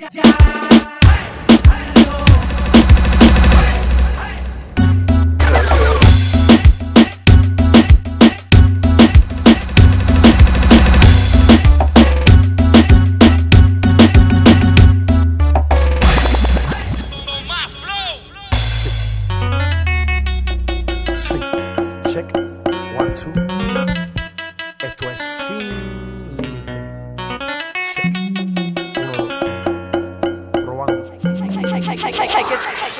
Sí, check, one, two. Esto es sin I, I, I, I,